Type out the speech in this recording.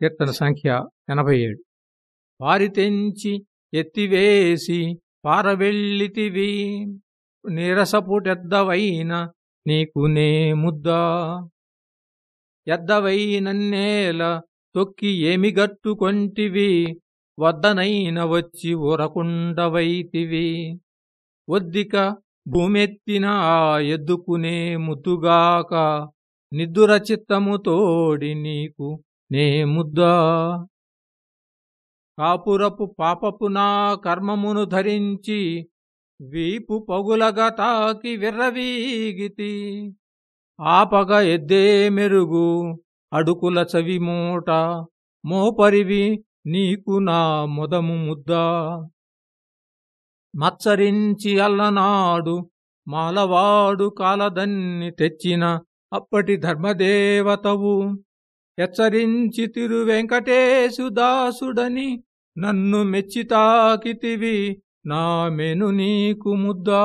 కీర్తన సంఖ్య ఎనభై ఏడు వారి తెంచి ఎత్తివేసి పారవెళ్ళితివి నీరసపుటెద్దవైన నీకు నే ముద్దా. ఎద్దవైనన్నేల తొక్కి ఏమి గట్టుకొంటివి వద్దనైన వచ్చి ఉరకుండవైతివి ఒద్దిక భూమెత్తిన ఎద్దుకునే ముద్దుగాక నిద్దుర చిత్తముతోడి నీకు నే ముద్దా కాపురపు పాపపు నా కర్మమును ధరించి వీపు పగులగా తాకి విర్రవీగితి. ఆపగ ఎద్దే మెరుగు అడుకుల చవి మూట మోపరివి నీకు నా మొదము ముద్దా మత్సరించి అల్లనాడు మాలవాడు కాలదన్ని తెచ్చిన అప్పటి ధర్మదేవతవు. హెచ్చరించి తిరు వెంకటేశుదాసుడని నన్ను మెచ్చితాకితివి నా మెను నీకు ముద్దా.